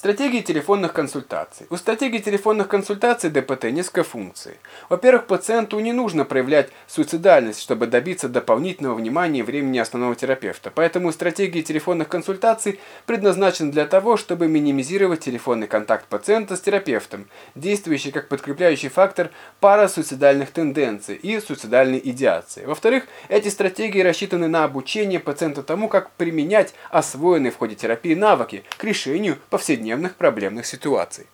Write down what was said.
Стратегии телефонных консультаций. У стратегии телефонных консультаций ДПТ несколько функций. Во-первых, пациенту не нужно проявлять суицидальность, чтобы добиться дополнительного внимания и времени основного терапевта. Поэтому стратегии телефонных консультаций предназначены для того, чтобы минимизировать телефонный контакт пациента с терапевтом, действующий как подкрепляющий фактор парасуицидальных тенденций и суицидальной идеации. Во-вторых, эти стратегии рассчитаны на обучение пациента тому, как применять освоенные в ходе терапии навыки к решению повседневных проблемных ситуаций.